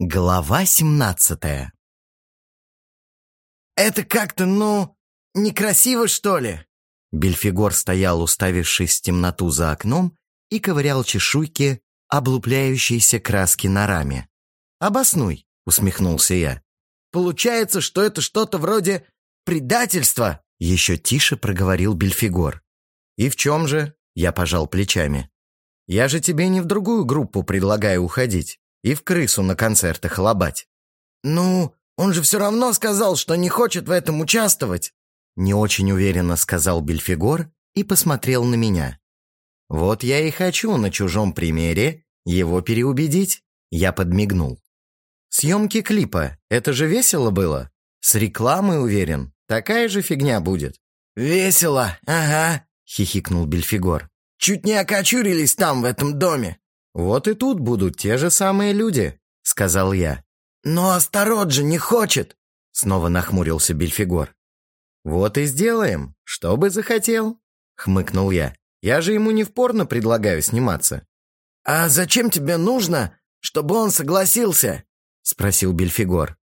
Глава семнадцатая «Это как-то, ну, некрасиво, что ли?» Бельфигор стоял, уставившись в темноту за окном, и ковырял чешуйки облупляющейся краски на раме. «Обоснуй», — усмехнулся я. «Получается, что это что-то вроде предательства?» Еще тише проговорил Бельфигор. «И в чем же?» — я пожал плечами. «Я же тебе не в другую группу предлагаю уходить и в крысу на концертах лобать. «Ну, он же все равно сказал, что не хочет в этом участвовать!» Не очень уверенно сказал Бельфигор и посмотрел на меня. «Вот я и хочу на чужом примере его переубедить», я подмигнул. «Съемки клипа, это же весело было? С рекламой, уверен, такая же фигня будет». «Весело, ага», — хихикнул Бельфигор. «Чуть не окочурились там, в этом доме». «Вот и тут будут те же самые люди», — сказал я. «Но Астарот же не хочет!» — снова нахмурился Бельфигор. «Вот и сделаем, что бы захотел», — хмыкнул я. «Я же ему не в порно предлагаю сниматься». «А зачем тебе нужно, чтобы он согласился?» — спросил Бельфигор.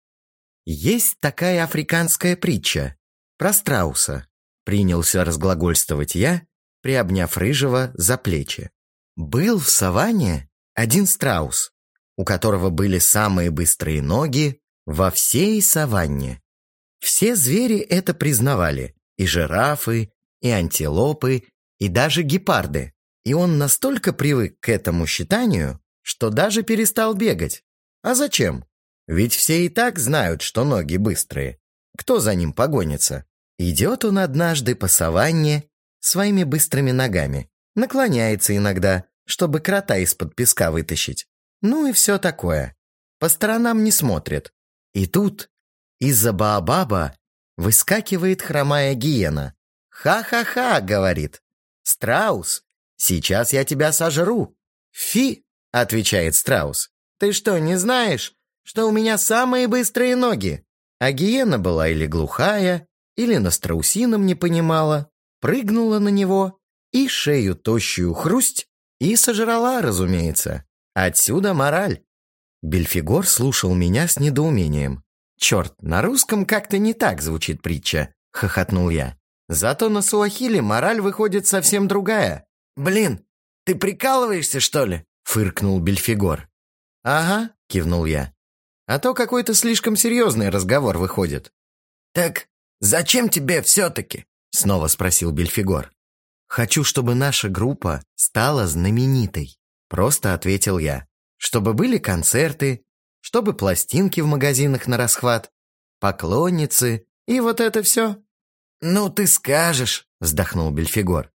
«Есть такая африканская притча про страуса», — принялся разглагольствовать я, приобняв рыжего за плечи. Был в саванне один страус, у которого были самые быстрые ноги во всей саванне. Все звери это признавали, и жирафы, и антилопы, и даже гепарды. И он настолько привык к этому считанию, что даже перестал бегать. А зачем? Ведь все и так знают, что ноги быстрые. Кто за ним погонится? Идет он однажды по саванне своими быстрыми ногами наклоняется иногда, чтобы крота из-под песка вытащить. Ну и все такое. По сторонам не смотрит. И тут из-за Баобаба выскакивает хромая гиена. «Ха-ха-ха», — говорит. «Страус, сейчас я тебя сожру». «Фи», — отвечает страус. «Ты что, не знаешь, что у меня самые быстрые ноги?» А гиена была или глухая, или на страусином не понимала, прыгнула на него и шею тощую хрусть, и сожрала, разумеется. Отсюда мораль. Бельфигор слушал меня с недоумением. «Черт, на русском как-то не так звучит притча», — хохотнул я. «Зато на суахиле мораль выходит совсем другая». «Блин, ты прикалываешься, что ли?» — фыркнул Бельфигор. «Ага», — кивнул я. «А то какой-то слишком серьезный разговор выходит». «Так зачем тебе все-таки?» — снова спросил Бельфигор. «Хочу, чтобы наша группа стала знаменитой», — просто ответил я. «Чтобы были концерты, чтобы пластинки в магазинах на расхват, поклонницы и вот это все». «Ну, ты скажешь», — вздохнул Бельфигор.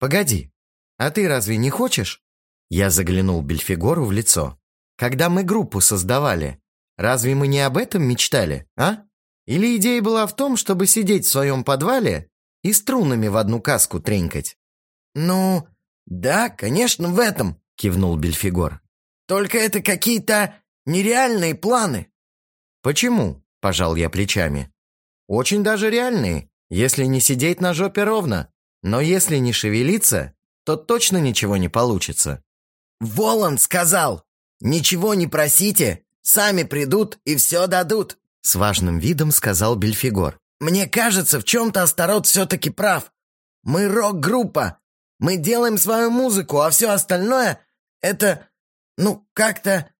«Погоди, а ты разве не хочешь?» Я заглянул Бельфигору в лицо. «Когда мы группу создавали, разве мы не об этом мечтали, а? Или идея была в том, чтобы сидеть в своем подвале и струнами в одну каску тренькать. «Ну, да, конечно, в этом», — кивнул Бельфигор. «Только это какие-то нереальные планы». «Почему?» — пожал я плечами. «Очень даже реальные, если не сидеть на жопе ровно. Но если не шевелиться, то точно ничего не получится». «Волан сказал, ничего не просите, сами придут и все дадут», — с важным видом сказал Бельфигор. Мне кажется, в чем-то Астарот все-таки прав. Мы рок-группа. Мы делаем свою музыку, а все остальное — это... Ну, как-то...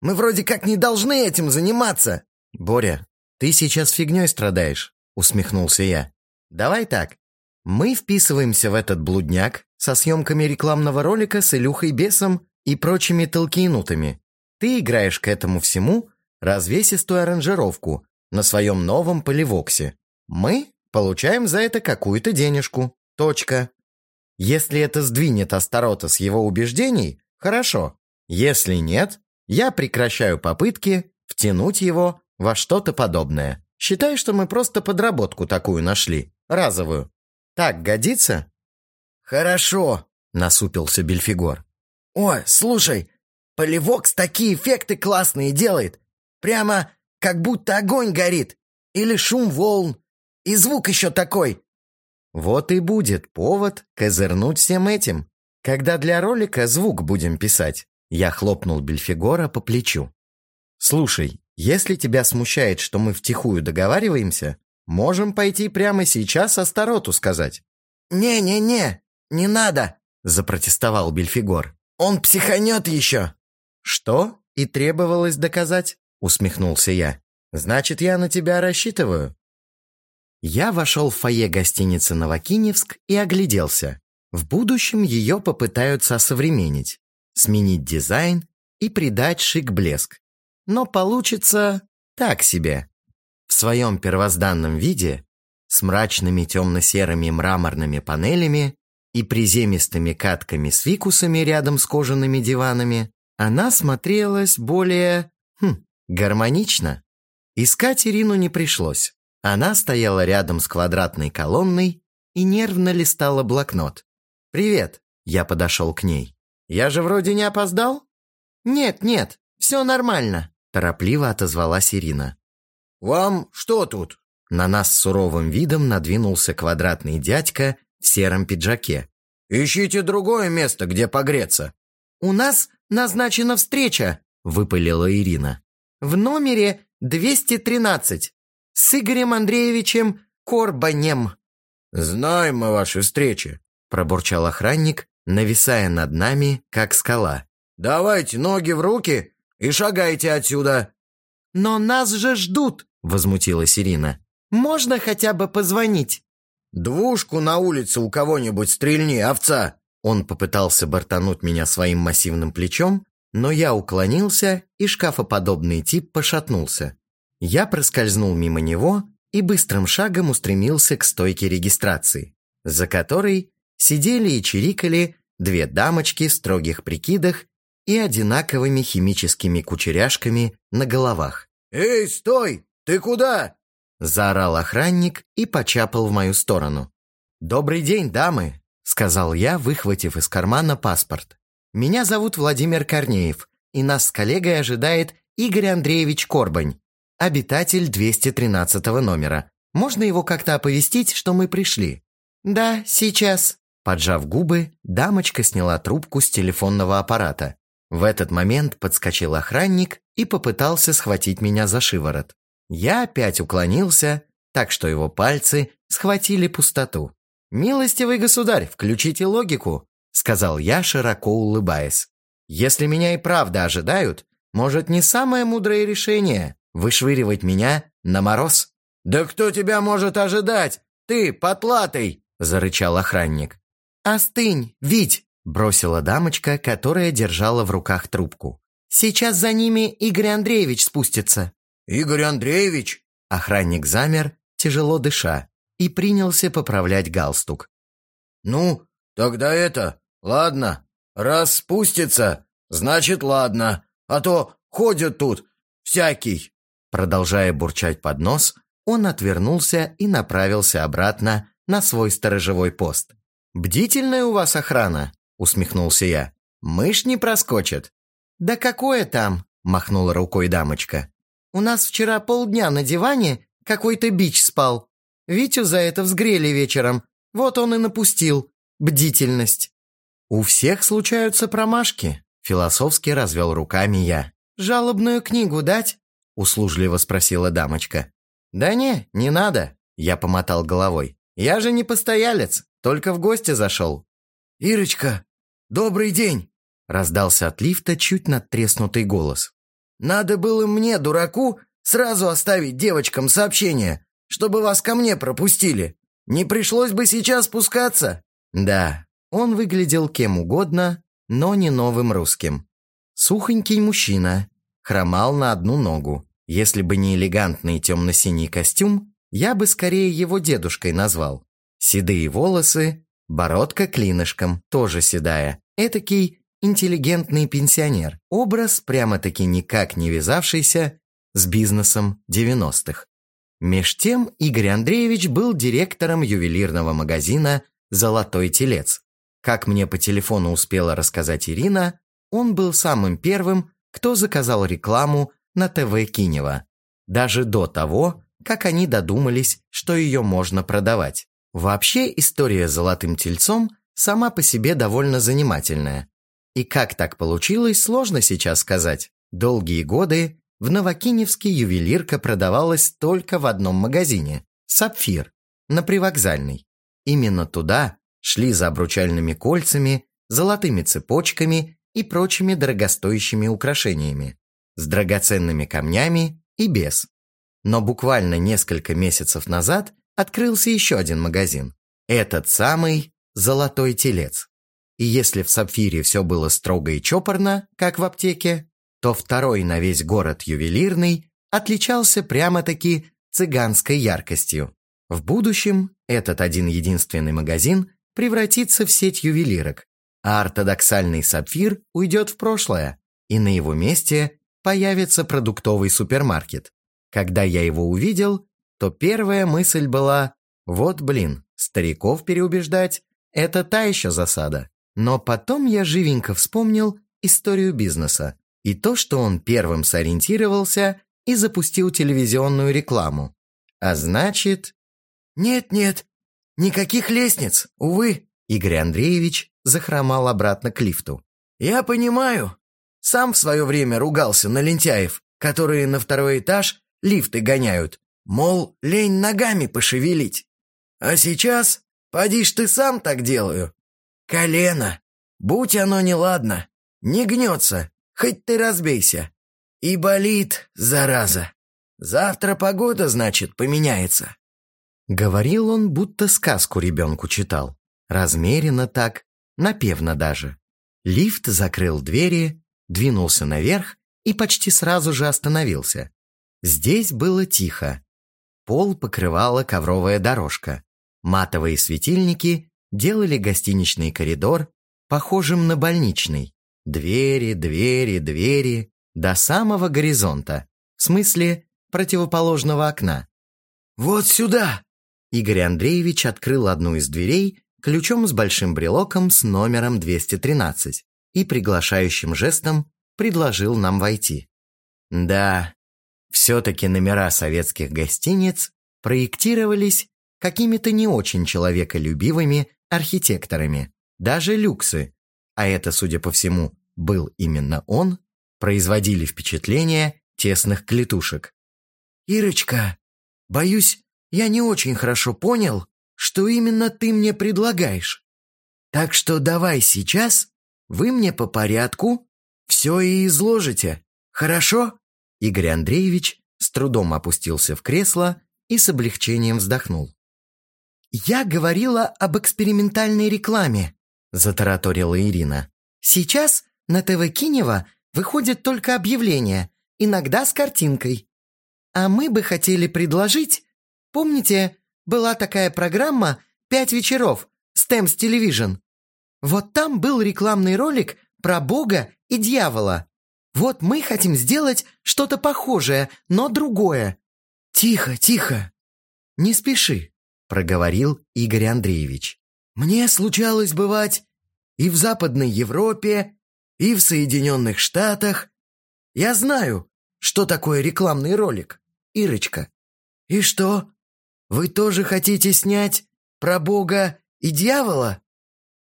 Мы вроде как не должны этим заниматься. «Боря, ты сейчас фигней страдаешь», — усмехнулся я. «Давай так. Мы вписываемся в этот блудняк со съемками рекламного ролика с Илюхой Бесом и прочими толкинутами. Ты играешь к этому всему развесистую аранжировку на своем новом поливоксе. Мы получаем за это какую-то денежку. Точка. Если это сдвинет Астарота с его убеждений, хорошо. Если нет, я прекращаю попытки втянуть его во что-то подобное. Считай, что мы просто подработку такую нашли, разовую. Так годится? Хорошо, насупился Бельфигор. Ой, слушай, Поливокс такие эффекты классные делает. Прямо как будто огонь горит. Или шум волн. И звук еще такой!» Вот и будет повод козырнуть всем этим. Когда для ролика звук будем писать. Я хлопнул Бельфигора по плечу. Слушай, если тебя смущает, что мы втихую договариваемся, можем пойти прямо сейчас Астароту сказать». «Не-не-не, не надо», — запротестовал Бельфигор. «Он психанет еще». «Что?» и требовалось доказать, усмехнулся я. Значит, я на тебя рассчитываю. Я вошел в фойе гостиницы «Новокиневск» и огляделся. В будущем ее попытаются осовременить, сменить дизайн и придать шик-блеск. Но получится так себе. В своем первозданном виде, с мрачными темно-серыми мраморными панелями и приземистыми катками с фикусами рядом с кожаными диванами, она смотрелась более... Хм, гармонично. Искать Ирину не пришлось. Она стояла рядом с квадратной колонной и нервно листала блокнот. «Привет», — я подошел к ней. «Я же вроде не опоздал?» «Нет, нет, все нормально», — торопливо отозвалась Ирина. «Вам что тут?» На нас суровым видом надвинулся квадратный дядька в сером пиджаке. «Ищите другое место, где погреться». «У нас назначена встреча», — выпалила Ирина. «В номере 213 с Игорем Андреевичем Корбанем». «Знаем мы ваши встречи», — пробурчал охранник, нависая над нами, как скала. «Давайте ноги в руки и шагайте отсюда». «Но нас же ждут», — возмутилась Ирина. «Можно хотя бы позвонить?» «Двушку на улице у кого-нибудь стрельни, овца!» Он попытался бортануть меня своим массивным плечом, но я уклонился, и шкафоподобный тип пошатнулся. Я проскользнул мимо него и быстрым шагом устремился к стойке регистрации, за которой сидели и чирикали две дамочки в строгих прикидах и одинаковыми химическими кучеряшками на головах. «Эй, стой! Ты куда?» Заорал охранник и почапал в мою сторону. «Добрый день, дамы!» — сказал я, выхватив из кармана паспорт. «Меня зовут Владимир Корнеев, и нас с коллегой ожидает Игорь Андреевич Корбань, обитатель 213 номера. Можно его как-то оповестить, что мы пришли?» «Да, сейчас». Поджав губы, дамочка сняла трубку с телефонного аппарата. В этот момент подскочил охранник и попытался схватить меня за шиворот. Я опять уклонился, так что его пальцы схватили пустоту. «Милостивый государь, включите логику», — сказал я, широко улыбаясь. «Если меня и правда ожидают, может, не самое мудрое решение вышвыривать меня на мороз?» «Да кто тебя может ожидать? Ты, потлатый!» — зарычал охранник. «Остынь, Вить!» — бросила дамочка, которая держала в руках трубку. «Сейчас за ними Игорь Андреевич спустится». «Игорь Андреевич?» Охранник замер, тяжело дыша и принялся поправлять галстук. «Ну, тогда это, ладно, раз спустится, значит ладно, а то ходят тут всякий». Продолжая бурчать под нос, он отвернулся и направился обратно на свой сторожевой пост. «Бдительная у вас охрана», — усмехнулся я. «Мышь не проскочит». «Да какое там?» — махнула рукой дамочка. «У нас вчера полдня на диване какой-то бич спал. Витю за это взгрели вечером. Вот он и напустил. Бдительность. У всех случаются промашки. Философски развел руками я. «Жалобную книгу дать?» Услужливо спросила дамочка. «Да не, не надо», я помотал головой. «Я же не постоялец, только в гости зашел». «Ирочка, добрый день!» Раздался от лифта чуть надтреснутый голос. «Надо было мне, дураку, сразу оставить девочкам сообщение чтобы вас ко мне пропустили. Не пришлось бы сейчас спускаться». Да, он выглядел кем угодно, но не новым русским. Сухонький мужчина, хромал на одну ногу. Если бы не элегантный темно-синий костюм, я бы скорее его дедушкой назвал. Седые волосы, бородка клинышком, тоже седая. Этакий интеллигентный пенсионер. Образ прямо-таки никак не вязавшийся с бизнесом 90-х. Меж тем Игорь Андреевич был директором ювелирного магазина «Золотой телец». Как мне по телефону успела рассказать Ирина, он был самым первым, кто заказал рекламу на ТВ Кинева. Даже до того, как они додумались, что ее можно продавать. Вообще история с «Золотым тельцом» сама по себе довольно занимательная. И как так получилось, сложно сейчас сказать. Долгие годы в Новокиневске ювелирка продавалась только в одном магазине – «Сапфир», на привокзальной. Именно туда шли за обручальными кольцами, золотыми цепочками и прочими дорогостоящими украшениями, с драгоценными камнями и без. Но буквально несколько месяцев назад открылся еще один магазин. Этот самый «Золотой телец». И если в «Сапфире» все было строго и чопорно, как в аптеке, то второй на весь город ювелирный отличался прямо-таки цыганской яркостью. В будущем этот один единственный магазин превратится в сеть ювелирок, а ортодоксальный сапфир уйдет в прошлое, и на его месте появится продуктовый супермаркет. Когда я его увидел, то первая мысль была «Вот блин, стариков переубеждать – это та еще засада». Но потом я живенько вспомнил историю бизнеса и то, что он первым сориентировался и запустил телевизионную рекламу. А значит... «Нет-нет, никаких лестниц, увы», Игорь Андреевич захромал обратно к лифту. «Я понимаю. Сам в свое время ругался на лентяев, которые на второй этаж лифты гоняют. Мол, лень ногами пошевелить. А сейчас, поди ж ты сам так делаю. Колено. Будь оно неладно. Не гнется, хоть ты разбейся. И болит, зараза. Завтра погода, значит, поменяется». Говорил он, будто сказку ребенку читал. Размеренно так, напевно даже. Лифт закрыл двери, двинулся наверх и почти сразу же остановился. Здесь было тихо. Пол покрывала ковровая дорожка. Матовые светильники делали гостиничный коридор похожим на больничный. Двери, двери, двери, до самого горизонта. В смысле, противоположного окна. «Вот сюда!» Игорь Андреевич открыл одну из дверей ключом с большим брелоком с номером 213 и приглашающим жестом предложил нам войти. Да, все-таки номера советских гостиниц проектировались какими-то не очень человеколюбивыми архитекторами, даже люксы, а это, судя по всему, был именно он, производили впечатление тесных клетушек. «Ирочка, боюсь, я не очень хорошо понял, что именно ты мне предлагаешь. Так что давай сейчас вы мне по порядку все и изложите, хорошо?» Игорь Андреевич с трудом опустился в кресло и с облегчением вздохнул. «Я говорила об экспериментальной рекламе», – затараторила Ирина. «Сейчас на ТВ Кинева выходит только объявление, иногда с картинкой. А мы бы хотели предложить... Помните, была такая программа «Пять вечеров» Stamps Television? Вот там был рекламный ролик про Бога и дьявола. Вот мы хотим сделать что-то похожее, но другое. Тихо, тихо. Не спеши, проговорил Игорь Андреевич. Мне случалось бывать и в Западной Европе, и в Соединенных Штатах. Я знаю, что такое рекламный ролик, Ирочка. И что? Вы тоже хотите снять про Бога и дьявола?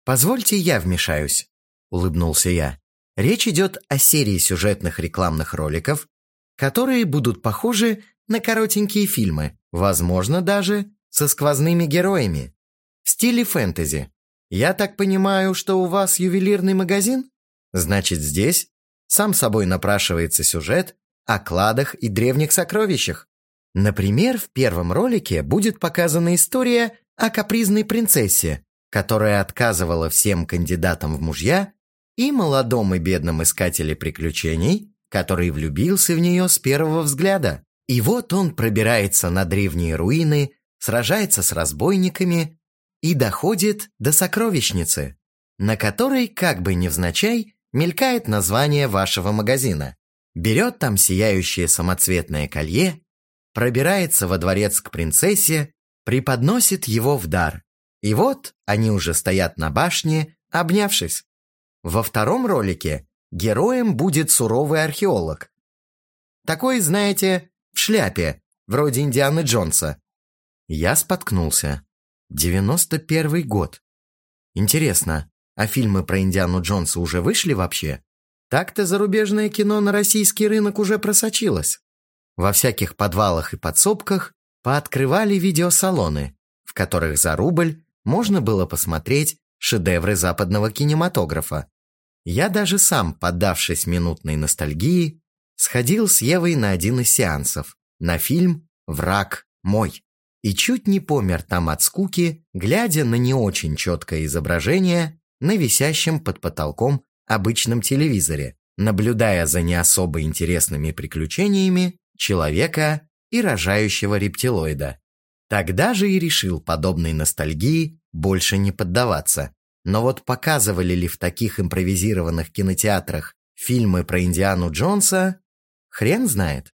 Позвольте я вмешаюсь, улыбнулся я. Речь идет о серии сюжетных рекламных роликов, которые будут похожи на коротенькие фильмы, возможно, даже со сквозными героями, в стиле фэнтези. Я так понимаю, что у вас ювелирный магазин? Значит, здесь сам собой напрашивается сюжет о кладах и древних сокровищах. Например, в первом ролике будет показана история о капризной принцессе, которая отказывала всем кандидатам в мужья и молодом и бедном искателе приключений, который влюбился в нее с первого взгляда. И вот он пробирается на древние руины, сражается с разбойниками и доходит до сокровищницы, на которой, как бы невзначай, мелькает название вашего магазина. Берет там сияющее самоцветное колье, пробирается во дворец к принцессе, преподносит его в дар. И вот они уже стоят на башне, обнявшись. Во втором ролике героем будет суровый археолог. Такой, знаете, в шляпе, вроде Индианы Джонса. Я споткнулся. 91 год. Интересно, а фильмы про Индиану Джонса уже вышли вообще? Так-то зарубежное кино на российский рынок уже просочилось. Во всяких подвалах и подсобках пооткрывали видеосалоны, в которых за рубль можно было посмотреть шедевры западного кинематографа. Я даже сам, поддавшись минутной ностальгии, сходил с Евой на один из сеансов, на фильм «Враг мой» и чуть не помер там от скуки, глядя на не очень четкое изображение на висящем под потолком обычном телевизоре, наблюдая за не особо интересными приключениями человека и рожающего рептилоида. Тогда же и решил подобной ностальгии больше не поддаваться. Но вот показывали ли в таких импровизированных кинотеатрах фильмы про Индиану Джонса, хрен знает.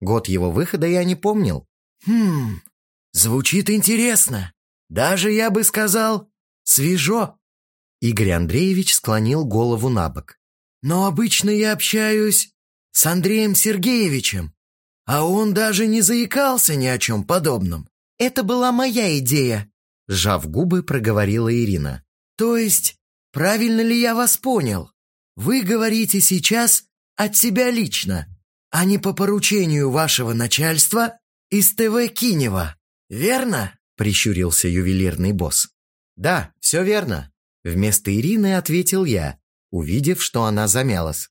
Год его выхода я не помнил. Хм, звучит интересно. Даже, я бы сказал, свежо. Игорь Андреевич склонил голову на бок. Но обычно я общаюсь с Андреем Сергеевичем, а он даже не заикался ни о чем подобном. Это была моя идея, сжав губы, проговорила Ирина. То есть, правильно ли я вас понял? Вы говорите сейчас от себя лично, а не по поручению вашего начальства из ТВ Кинева, верно? Прищурился ювелирный босс. Да, все верно. Вместо Ирины ответил я, увидев, что она замялась.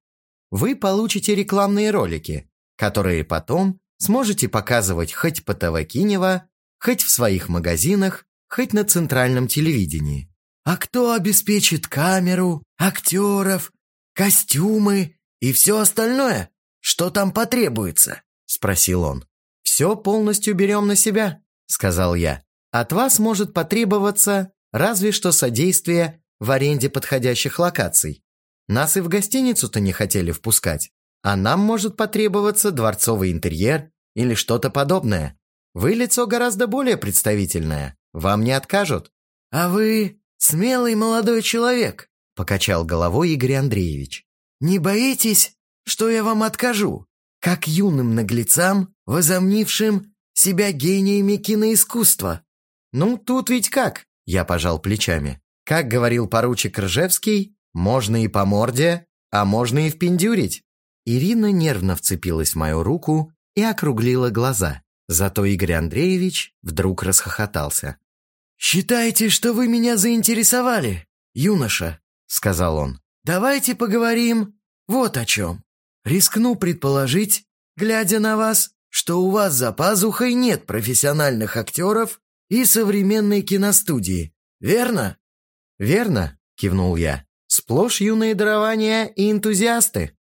Вы получите рекламные ролики, которые потом сможете показывать хоть по ТВ хоть в своих магазинах, хоть на центральном телевидении. А кто обеспечит камеру, актеров, костюмы и все остальное? Что там потребуется?» – спросил он. «Все полностью берем на себя», – сказал я. «От вас может потребоваться разве что содействие в аренде подходящих локаций. Нас и в гостиницу-то не хотели впускать, а нам может потребоваться дворцовый интерьер или что-то подобное. Вы лицо гораздо более представительное, вам не откажут». «А вы смелый молодой человек», – покачал головой Игорь Андреевич. «Не боитесь, что я вам откажу, как юным наглецам, возомнившим себя гениями киноискусства?» «Ну, тут ведь как?» – я пожал плечами. Как говорил поручик Ржевский, можно и по морде, а можно и впендюрить. Ирина нервно вцепилась в мою руку и округлила глаза. Зато Игорь Андреевич вдруг расхохотался. «Считайте, что вы меня заинтересовали, юноша», — сказал он. «Давайте поговорим вот о чем. Рискну предположить, глядя на вас, что у вас за пазухой нет профессиональных актеров и современной киностудии, верно?» «Верно», — кивнул я. «Сплошь юные дарования и энтузиасты».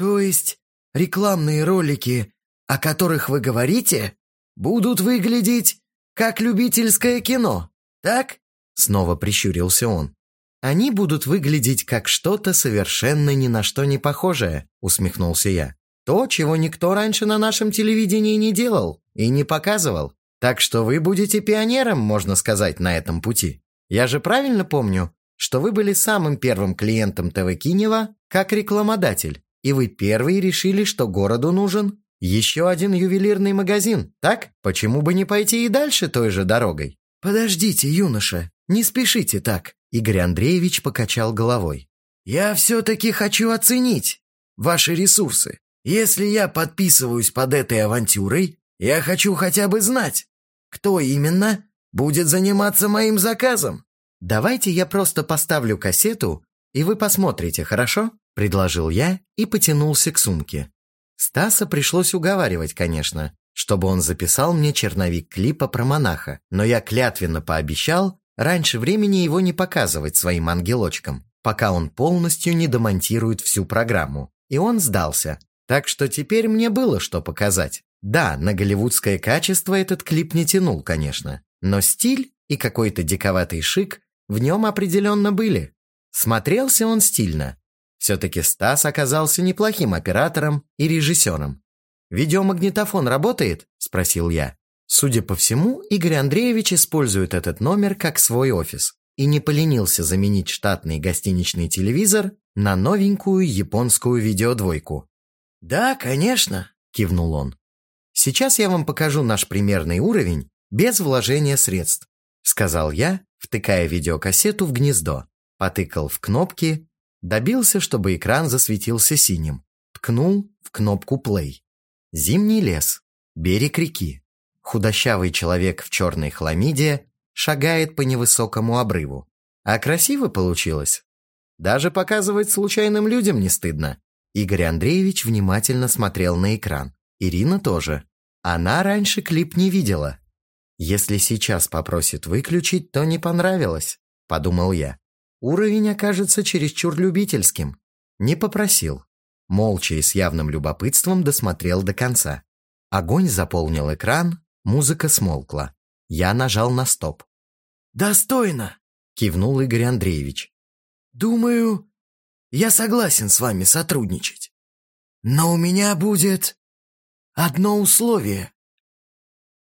«То есть рекламные ролики, о которых вы говорите, будут выглядеть как любительское кино, так?» Снова прищурился он. «Они будут выглядеть как что-то совершенно ни на что не похожее», усмехнулся я. «То, чего никто раньше на нашем телевидении не делал и не показывал. Так что вы будете пионером, можно сказать, на этом пути. Я же правильно помню, что вы были самым первым клиентом ТВ Кинева как рекламодатель, и вы первые решили, что городу нужен еще один ювелирный магазин, так? Почему бы не пойти и дальше той же дорогой? Подождите, юноша, не спешите так. Игорь Андреевич покачал головой. Я все-таки хочу оценить ваши ресурсы. Если я подписываюсь под этой авантюрой, я хочу хотя бы знать, кто именно будет заниматься моим заказом. Давайте я просто поставлю кассету, и вы посмотрите, хорошо? Предложил я и потянулся к сумке. Стаса пришлось уговаривать, конечно, чтобы он записал мне черновик клипа про монаха, но я клятвенно пообещал раньше времени его не показывать своим ангелочкам, пока он полностью не домонтирует всю программу. И он сдался. Так что теперь мне было что показать. Да, на голливудское качество этот клип не тянул, конечно, но стиль и какой-то диковатый шик в нем определенно были. Смотрелся он стильно, все-таки Стас оказался неплохим оператором и режиссером. «Видеомагнитофон работает?» – спросил я. Судя по всему, Игорь Андреевич использует этот номер как свой офис и не поленился заменить штатный гостиничный телевизор на новенькую японскую видеодвойку. «Да, конечно», – кивнул он. «Сейчас я вам покажу наш примерный уровень без вложения средств», – сказал я, втыкая видеокассету в гнездо, потыкал в кнопки Добился, чтобы экран засветился синим. Ткнул в кнопку play. Зимний лес. Берег реки. Худощавый человек в черной хламиде шагает по невысокому обрыву. А красиво получилось. Даже показывать случайным людям не стыдно. Игорь Андреевич внимательно смотрел на экран. Ирина тоже. Она раньше клип не видела. Если сейчас попросит выключить, то не понравилось, подумал я. Уровень окажется чересчур любительским. Не попросил. Молча и с явным любопытством досмотрел до конца. Огонь заполнил экран, музыка смолкла. Я нажал на стоп. «Достойно!» — кивнул Игорь Андреевич. «Думаю, я согласен с вами сотрудничать. Но у меня будет одно условие».